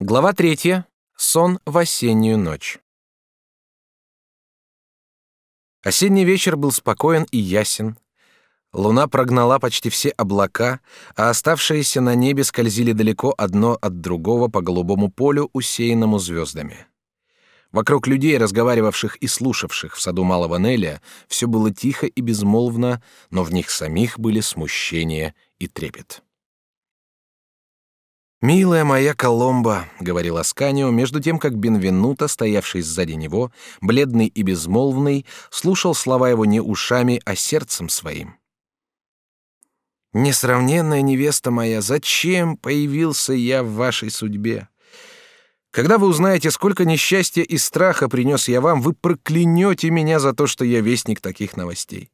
Глава третья. Сон в осеннюю ночь. Осенний вечер был спокоен и ясен. Луна прогнала почти все облака, а оставшиеся на небе скользили далеко одно от другого по голубому полю, усеянному звездами. Вокруг людей, разговаривавших и слушавших в саду Малого Неля, все было тихо и безмолвно, но в них самих были смущение и трепет. «Милая моя Коломба», — говорил Асканио, между тем, как Бенвенуто, стоявший сзади него, бледный и безмолвный, слушал слова его не ушами, а сердцем своим. «Несравненная невеста моя, зачем появился я в вашей судьбе? Когда вы узнаете, сколько несчастья и страха принес я вам, вы проклянете меня за то, что я вестник таких новостей».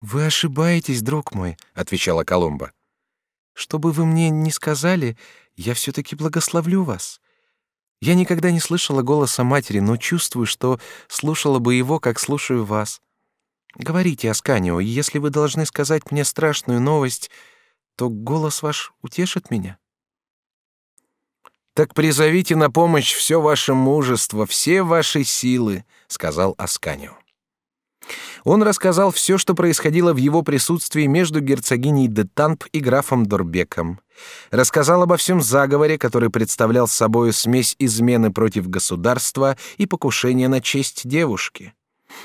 «Вы ошибаетесь, друг мой», — отвечала Коломба. Что бы вы мне ни сказали, я все-таки благословлю вас. Я никогда не слышала голоса матери, но чувствую, что слушала бы его, как слушаю вас. Говорите, Асканио, и если вы должны сказать мне страшную новость, то голос ваш утешит меня. Так призовите на помощь все ваше мужество, все ваши силы, сказал Асканио. Он рассказал все, что происходило в его присутствии между герцогиней де Тамп и графом Дорбеком. Рассказал обо всем заговоре, который представлял собой смесь измены против государства и покушения на честь девушки.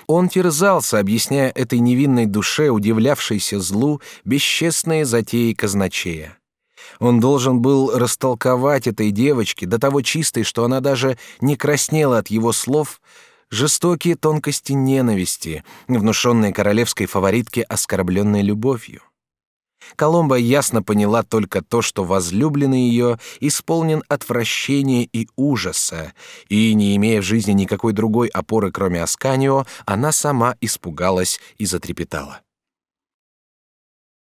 Он терзался, объясняя этой невинной душе, удивлявшейся злу, бесчестные затеи казначея. Он должен был растолковать этой девочке, до того чистой, что она даже не краснела от его слов, жестокие тонкости ненависти, внушенные королевской фаворитке оскорбленной любовью. Коломба ясно поняла только то, что возлюбленный ее исполнен отвращения и ужаса, и, не имея в жизни никакой другой опоры, кроме Асканио, она сама испугалась и затрепетала.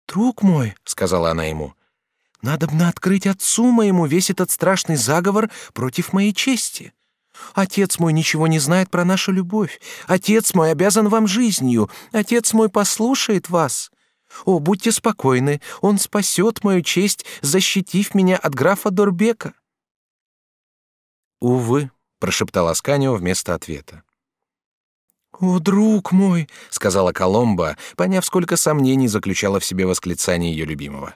«Друг мой», — сказала она ему, — «надо бы открыть отцу моему весь этот страшный заговор против моей чести. Отец мой ничего не знает про нашу любовь. Отец мой обязан вам жизнью. Отец мой послушает вас. О, будьте спокойны, он спасет мою честь, защитив меня от графа Дорбека. Увы, прошептал Асканио вместо ответа. «О, друг мой!» — сказала Коломба, поняв, сколько сомнений заключало в себе восклицание ее любимого.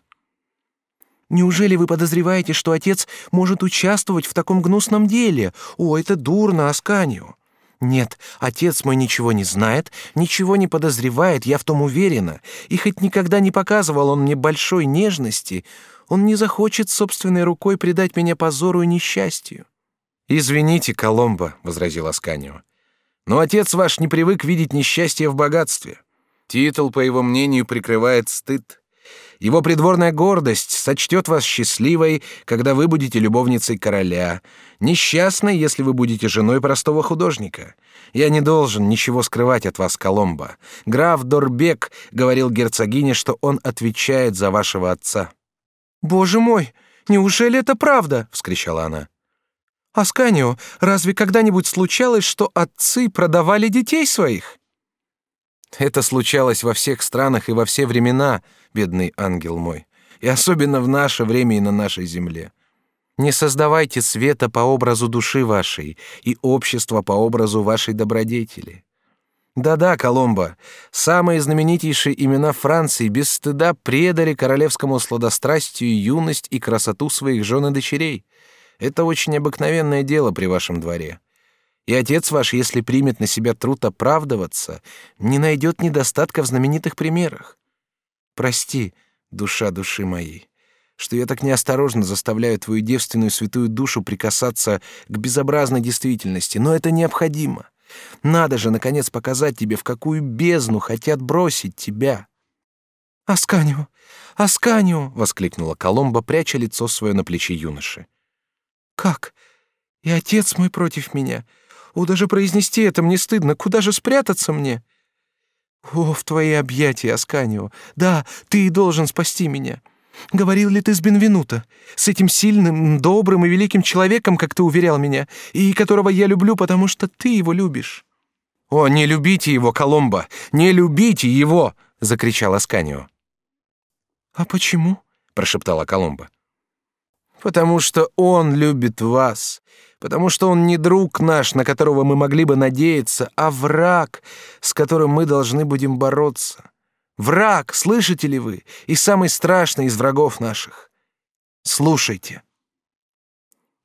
Неужели вы подозреваете, что отец может участвовать в таком гнусном деле? О, это дурно, Асканио. Нет, отец мой ничего не знает, ничего не подозревает, я в том уверена. И хоть никогда не показывал он мне большой нежности, он не захочет собственной рукой предать меня позору и несчастью. Извините, Коломбо, возразил Асканио. Но отец ваш не привык видеть несчастье в богатстве. Титул, по его мнению, прикрывает стыд. Его придворная гордость сочтет вас счастливой, когда вы будете любовницей короля, несчастной, если вы будете женой простого художника. Я не должен ничего скрывать от вас, Коломбо. Граф Дорбек говорил герцогине, что он отвечает за вашего отца. Боже мой, неужели это правда? – вскричала она. Асканио, разве когда-нибудь случалось, что отцы продавали детей своих? Это случалось во всех странах и во все времена, бедный ангел мой, и особенно в наше время и на нашей земле. Не создавайте света по образу души вашей и общества по образу вашей добродетели. Да-да, Коломбо, самые знаменитейшие имена Франции без стыда предали королевскому сладострастию юность и красоту своих жен и дочерей. Это очень обыкновенное дело при вашем дворе. И отец ваш, если примет на себя труд оправдываться, не найдет недостатка в знаменитых примерах. Прости, душа души моей, что я так неосторожно заставляю твою девственную святую душу прикасаться к безобразной действительности, но это необходимо. Надо же, наконец, показать тебе, в какую бездну хотят бросить тебя. «Асканио! Асканио!» — воскликнула Коломба, пряча лицо свое на плече юноши. «Как? И отец мой против меня? О, даже произнести это мне стыдно. Куда же спрятаться мне? О, в твои объятия, Асканио. Да, ты и должен спасти меня. Говорил ли ты с Бенвенуто, с этим сильным, добрым и великим человеком, как ты уверял меня, и которого я люблю, потому что ты его любишь? О, не любите его, Коломбо, не любите его, закричал Асканио. А почему? прошептала Коломбо. Потому что он любит вас, потому что он не друг наш, на которого мы могли бы надеяться, а враг, с которым мы должны будем бороться. Враг, слышите ли вы, и самый страшный из врагов наших. Слушайте.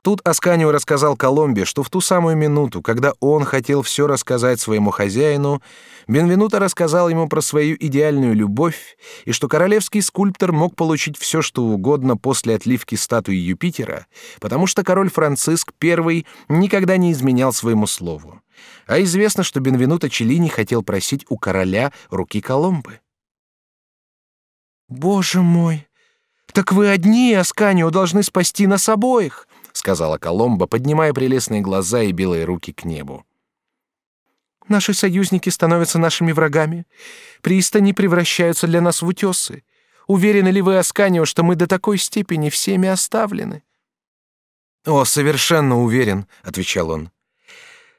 Тут Асканио рассказал Коломбе, что в ту самую минуту, когда он хотел все рассказать своему хозяину, Бенвенуто рассказал ему про свою идеальную любовь и что королевский скульптор мог получить все, что угодно после отливки статуи Юпитера, потому что король Франциск I никогда не изменял своему слову. А известно, что Бенвенуто Челлини хотел просить у короля руки Коломбы. «Боже мой! Так вы одни, Асканио, должны спасти нас обоих!» Сказала Коломба, поднимая прелестные глаза и белые руки к небу. Наши союзники становятся нашими врагами. Пристани превращаются для нас в утесы. Уверены ли вы, Асканио, что мы до такой степени всеми оставлены? О, совершенно уверен, отвечал он.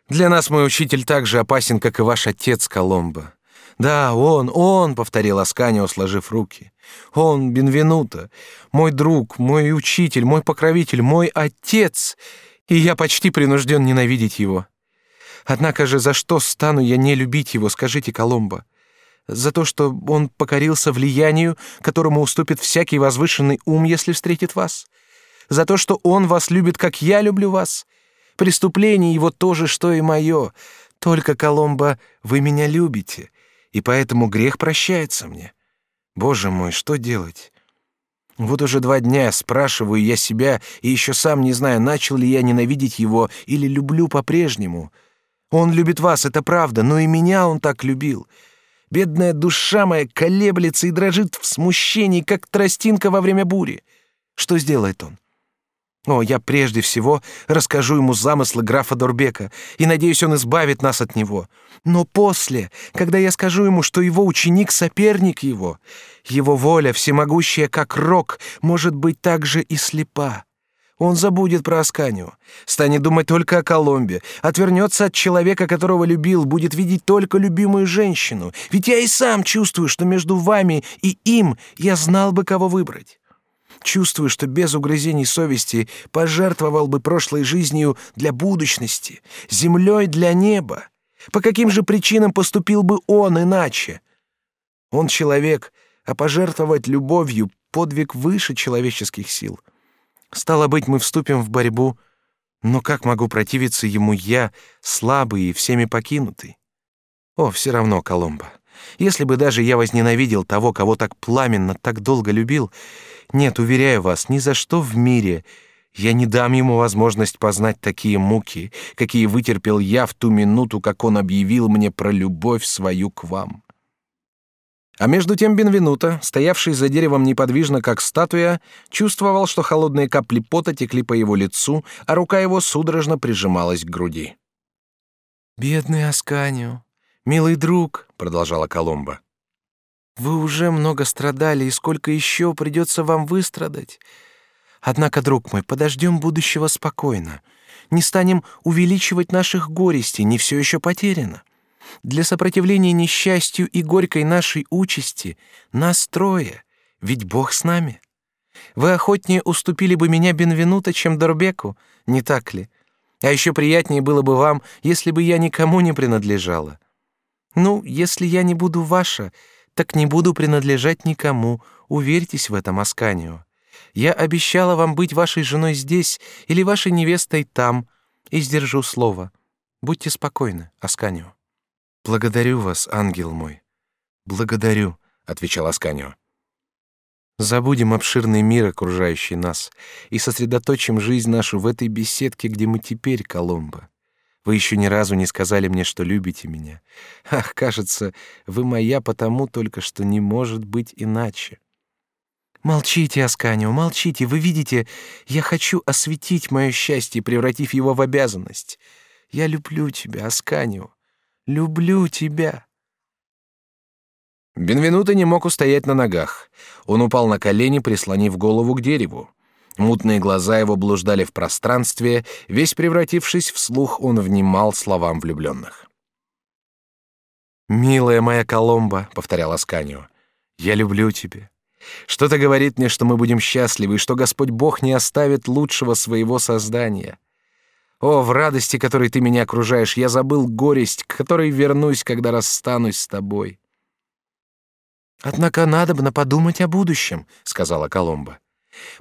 Для нас мой учитель так же опасен, как и ваш отец Коломба. Да, он, он, повторил Асканио, сложив руки. Он, Бенвенуто, мой друг, мой учитель, мой покровитель, мой отец, и я почти принужден ненавидеть его. Однако же за что стану я не любить его, скажите, Коломбо? За то, что он покорился влиянию, которому уступит всякий возвышенный ум, если встретит вас? За то, что он вас любит, как я люблю вас? Преступление его то же, что и мое. Только, Коломбо, вы меня любите, и поэтому грех прощается мне. Боже мой, что делать? Вот уже два дня спрашиваю я себя, и еще сам не знаю, начал ли я ненавидеть его или люблю по-прежнему. Он любит вас, это правда, но и меня он так любил. Бедная душа моя колеблется и дрожит в смущении, как тростинка во время бури. Что сделает он? О, я прежде всего расскажу ему замыслы графа Дорбека, и надеюсь, он избавит нас от него. Но после, когда я скажу ему, что его ученик — соперник его, его воля, всемогущая как рок, может быть также и слепа. Он забудет про Асканию, станет думать только о Коломбе, отвернется от человека, которого любил, будет видеть только любимую женщину. Ведь я и сам чувствую, что между вами и им я знал бы, кого выбрать. Чувствую, что без угрызений совести пожертвовал бы прошлой жизнью для будущности, землей для неба. По каким же причинам поступил бы он иначе? Он человек, а пожертвовать любовью — подвиг выше человеческих сил. Стало быть, мы вступим в борьбу, но как могу противиться ему я, слабый и всеми покинутый? О, все равно, Коломбо. Если бы даже я возненавидел того, кого так пламенно, так долго любил, нет, уверяю вас, ни за что в мире я не дам ему возможность познать такие муки, какие вытерпел я в ту минуту, как он объявил мне про любовь свою к вам. А между тем Бенвенуто, стоявший за деревом неподвижно, как статуя, чувствовал, что холодные капли пота текли по его лицу, а рука его судорожно прижималась к груди. «Бедный Асканио, милый друг», — продолжала Коломба, вы уже много страдали, и сколько еще придется вам выстрадать. Однако, друг мой, подождем будущего спокойно. Не станем увеличивать наших горестей, не все еще потеряно. Для сопротивления несчастью и горькой нашей участи нас трое, ведь Бог с нами. Вы охотнее уступили бы меня Бенвенуто, чем Дорбеку, не так ли? А еще приятнее было бы вам, если бы я никому не принадлежала. Ну, если я не буду ваша, так не буду принадлежать никому, уверьтесь в этом, Асканио. Я обещала вам быть вашей женой здесь или вашей невестой там, и сдержу слово. Будьте спокойны, Асканио. Благодарю вас, ангел мой. Благодарю, отвечал Асканио. Забудем обширный мир, окружающий нас, и сосредоточим жизнь нашу в этой беседке, где мы теперь, Коломбо. Вы еще ни разу не сказали мне, что любите меня. Ах, кажется, вы моя потому только, что не может быть иначе. Молчите, Асканио, молчите. Вы видите, я хочу осветить мое счастье, превратив его в обязанность. Я люблю тебя, Асканио. Люблю тебя. Бенвенуто не мог устоять на ногах. Он упал на колени, прислонив голову к дереву. Мутные глаза его блуждали в пространстве, весь превратившись в слух, он внимал словам влюбленных. «Милая моя Коломба», — повторял Асканио, — «я люблю тебя. Что-то говорит мне, что мы будем счастливы, и что Господь Бог не оставит лучшего своего создания. О, в радости, которой ты меня окружаешь, я забыл горесть, к которой вернусь, когда расстанусь с тобой. Однако надобно подумать о будущем, сказала Коломба.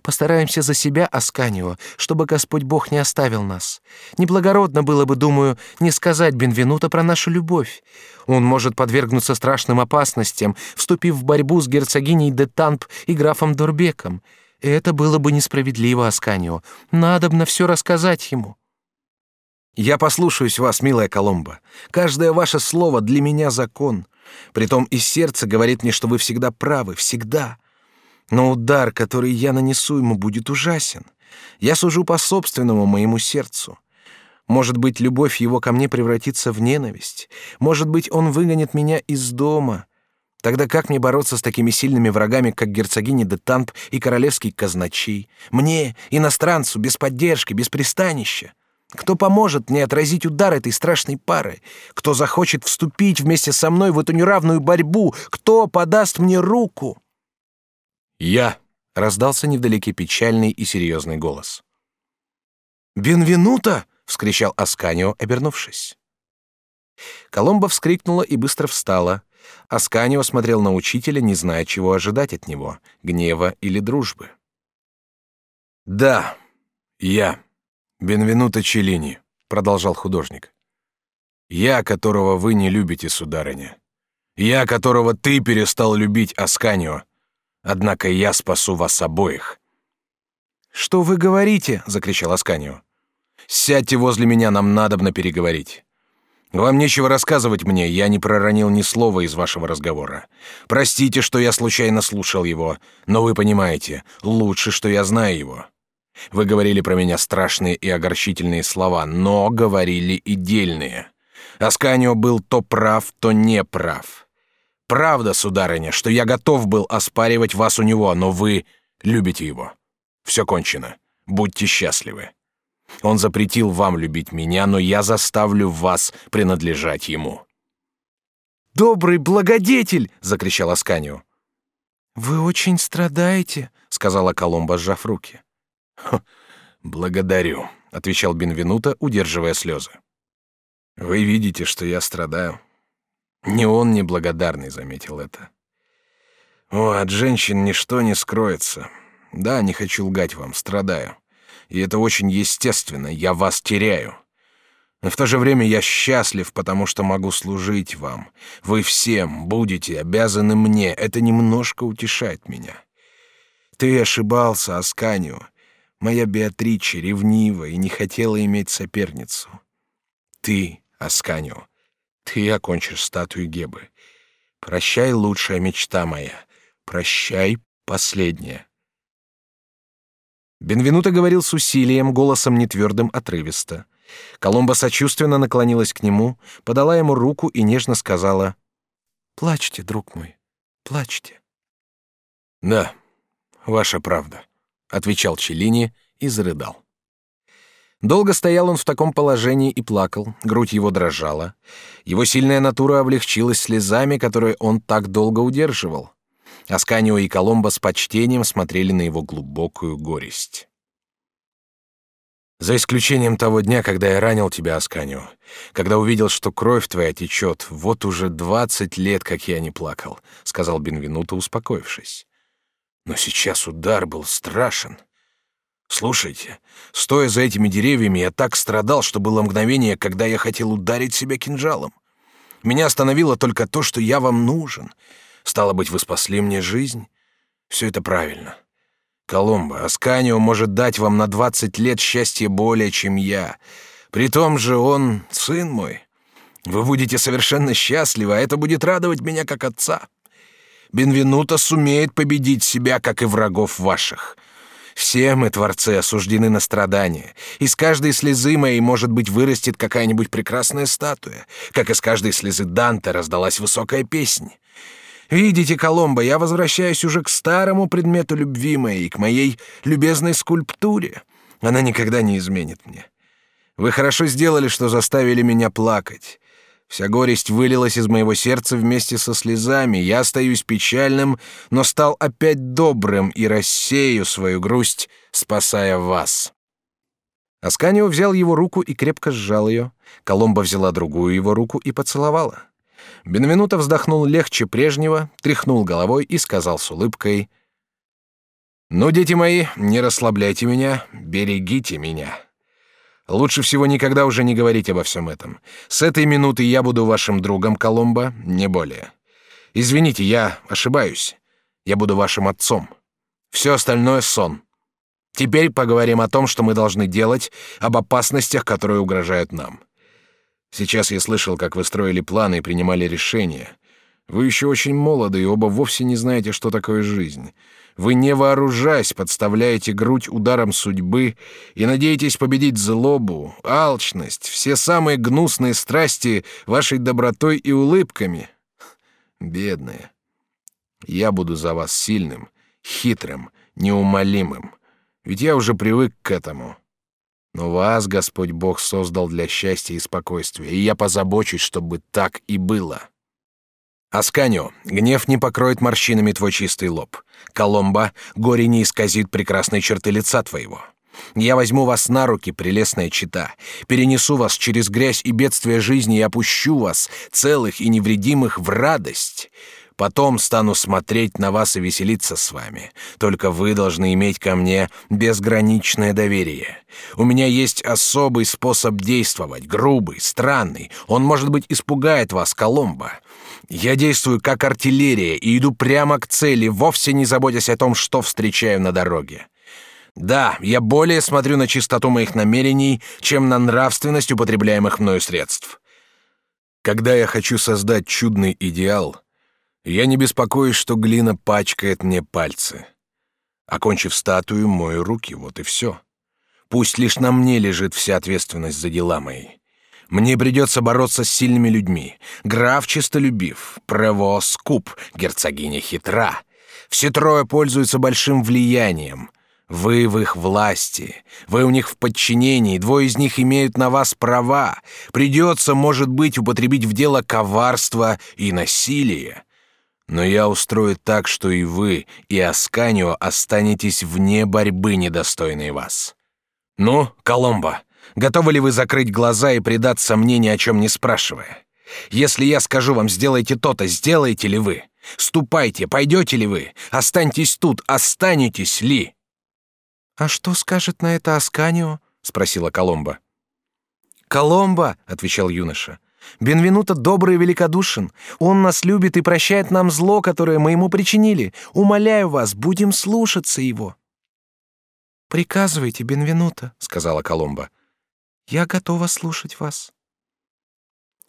Постараемся за себя, Асканио, чтобы Господь Бог не оставил нас. Неблагородно было бы, думаю, не сказать Бенвенуто про нашу любовь. Он может подвергнуться страшным опасностям, вступив в борьбу с герцогиней де Тамп и графом Дорбеком. Это было бы несправедливо, Асканио. Надобно все рассказать ему. Я послушаюсь вас, милая Коломба. Каждое ваше слово для меня закон. Притом и сердце говорит мне, что вы всегда правы, всегда. Но удар, который я нанесу ему, будет ужасен. Я сужу по собственному моему сердцу. Может быть, любовь его ко мне превратится в ненависть. Может быть, он выгонит меня из дома. Тогда как мне бороться с такими сильными врагами, как герцогиня де Тамп и королевский казначей? Мне, иностранцу, без поддержки, без пристанища? Кто поможет мне отразить удар этой страшной пары? Кто захочет вступить вместе со мной в эту неравную борьбу? Кто подаст мне руку? «Я!» — раздался невдалеке печальный и серьезный голос. «Бенвенуто!» — вскричал Асканио, обернувшись. Коломба вскрикнула и быстро встала. Асканио смотрел на учителя, не зная, чего ожидать от него — гнева или дружбы. «Да, я, Бенвенуто Челлини», — продолжал художник. «Я, которого вы не любите, сударыня. Я, которого ты перестал любить, Асканио, Однако я спасу вас обоих». «Что вы говорите?» — закричал Асканио. «Сядьте возле меня, нам надобно переговорить. Вам нечего рассказывать мне, я не проронил ни слова из вашего разговора. Простите, что я случайно слушал его, но вы понимаете, лучше, что я знаю его. Вы говорили про меня страшные и огорчительные слова, но говорили и дельные. Асканио был то прав, то не прав. Правда, сударыня, что я готов был оспаривать вас у него, но вы любите его. Все кончено. Будьте счастливы. Он запретил вам любить меня, но я заставлю вас принадлежать ему. Добрый благодетель, закричал Асканио. Вы очень страдаете, сказала Коломба, сжав руки. Благодарю, отвечал Бенвенуто, удерживая слезы. Вы видите, что я страдаю. Не он неблагодарный заметил это. О, от женщин ничто не скроется. Да, не хочу лгать вам, страдаю. И это очень естественно, я вас теряю. Но в то же время я счастлив, потому что могу служить вам. Вы всем будете обязаны мне. Это немножко утешает меня. Ты ошибался, Асканио. Моя Беатриче ревнива и не хотела иметь соперницу. Ты, Асканио, ты окончишь статую Гебы. Прощай, лучшая мечта моя. Прощай, последняя. Бенвенуто говорил с усилием, голосом нетвердым, отрывисто. Коломба сочувственно наклонилась к нему, подала ему руку и нежно сказала «Плачьте, друг мой, плачьте». «Да, ваша правда», — отвечал Челлини и зарыдал. Долго стоял он в таком положении и плакал, грудь его дрожала. Его сильная натура облегчилась слезами, которые он так долго удерживал. Асканио и Коломбо с почтением смотрели на его глубокую горесть. «За исключением того дня, когда я ранил тебя, Асканио, когда увидел, что кровь твоя течет, вот уже двадцать лет, как я не плакал», — сказал Бенвенуто, успокоившись. «Но сейчас удар был страшен». Слушайте, стоя за этими деревьями, я так страдал, что было мгновение, когда я хотел ударить себя кинжалом. Меня остановило только то, что я вам нужен. Стало быть, вы спасли мне жизнь. Все это правильно. Коломбо, Асканио может дать вам на двадцать лет счастья более, чем я. При том же он сын мой. Вы будете совершенно счастливы, а это будет радовать меня как отца. Бенвенуто сумеет победить себя, как и врагов ваших. Все мы, творцы, осуждены на страдания. Из каждой слезы моей, может быть, вырастет какая-нибудь прекрасная статуя, как из каждой слезы Данте раздалась высокая песня. Видите, Коломбо, я возвращаюсь уже к старому предмету любви моей, к моей любезной скульптуре. Она никогда не изменит мне. Вы хорошо сделали, что заставили меня плакать. Вся горесть вылилась из моего сердца вместе со слезами. Я остаюсь печальным, но стал опять добрым и рассею свою грусть, спасая вас». Асканио взял его руку и крепко сжал ее. Коломба взяла другую его руку и поцеловала. Бенвенуто вздохнул легче прежнего, тряхнул головой и сказал с улыбкой: "Ну, дети мои, не расслабляйте меня, берегите меня. Лучше всего никогда уже не говорить обо всем этом. С этой минуты я буду вашим другом, Коломбо, не более. Извините, я ошибаюсь. Я буду вашим отцом. Все остальное сон. Теперь поговорим о том, что мы должны делать, об опасностях, которые угрожают нам. Сейчас я слышал, как вы строили планы и принимали решения. Вы еще очень молоды и оба вовсе не знаете, что такое жизнь. Вы, не вооружаясь, подставляете грудь ударом судьбы и надеетесь победить злобу, алчность, все самые гнусные страсти вашей добротой и улыбками. Бедные. Я буду за вас сильным, хитрым, неумолимым. Ведь я уже привык к этому. Но вас Господь Бог создал для счастья и спокойствия, и я позабочусь, чтобы так и было. Асканю, гнев не покроет морщинами твой чистый лоб. Коломба, горе не исказит прекрасные черты лица твоего. Я возьму вас на руки, прелестная чита, перенесу вас через грязь и бедствия жизни и опущу вас, целых и невредимых, в радость. Потом стану смотреть на вас и веселиться с вами. Только вы должны иметь ко мне безграничное доверие. У меня есть особый способ действовать, грубый, странный. Он, может быть, испугает вас, Коломбо. Я действую как артиллерия и иду прямо к цели, вовсе не заботясь о том, что встречаю на дороге. Да, я более смотрю на чистоту моих намерений, чем на нравственность употребляемых мною средств. Когда я хочу создать чудный идеал, я не беспокоюсь, что глина пачкает мне пальцы. Окончив статую, мою руки, вот и все. Пусть лишь на мне лежит вся ответственность за дела мои. Мне придется бороться с сильными людьми. Граф честолюбив, Прево скуп, герцогиня хитра. Все трое пользуются большим влиянием. Вы в их власти, вы у них в подчинении, двое из них имеют на вас права. Придется, может быть, употребить в дело коварство и насилие. Но я устрою так, что и вы, и Асканио останетесь вне борьбы, недостойной вас. Ну, Коломбо, готовы ли вы закрыть глаза и предать сомнения, о чем не спрашивая? Если я скажу вам, сделайте то-то, сделаете ли вы? Ступайте, пойдете ли вы? Останьтесь тут, останетесь ли? А что скажет на это Асканио? спросила Коломба. Коломба, отвечал юноша. Бенвенуто добрый и великодушен. Он нас любит и прощает нам зло, которое мы ему причинили. Умоляю вас, будем слушаться его». «Приказывайте, Бенвенуто», — сказала Коломба. «Я готова слушать вас».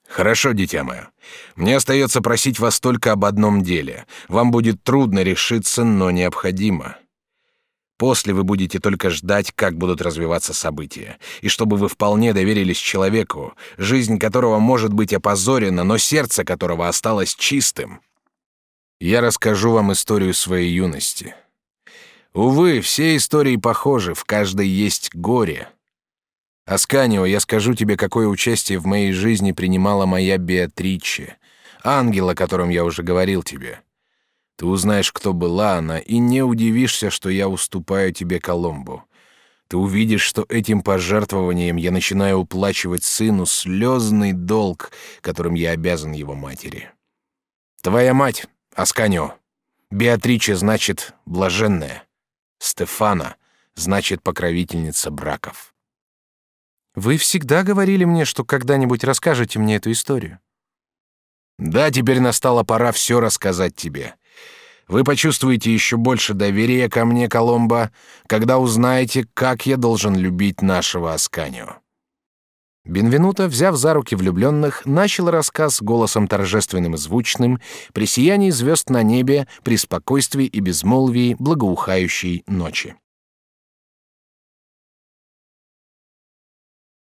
«Хорошо, дитя мое. Мне остается просить вас только об одном деле. Вам будет трудно решиться, но необходимо. После вы будете только ждать, как будут развиваться события, и чтобы вы вполне доверились человеку, жизнь которого может быть опозорена, но сердце которого осталось чистым. Я расскажу вам историю своей юности. Увы, все истории похожи, в каждой есть горе. Асканио, я скажу тебе, какое участие в моей жизни принимала моя Беатриче, ангел, о котором я уже говорил тебе. Ты узнаешь, кто была она, и не удивишься, что я уступаю тебе Коломбу. Ты увидишь, что этим пожертвованием я начинаю уплачивать сыну слезный долг, которым я обязан его матери. Твоя мать, Асканио. Беатриче значит блаженная. Стефана значит покровительница браков. Вы всегда говорили мне, что когда-нибудь расскажете мне эту историю. Да, теперь настала пора все рассказать тебе. Вы почувствуете еще больше доверия ко мне, Коломбо, когда узнаете, как я должен любить нашего Асканио». Бенвенуто, взяв за руки влюбленных, начал рассказ голосом торжественным и звучным, при сиянии звезд на небе, при спокойствии и безмолвии благоухающей ночи.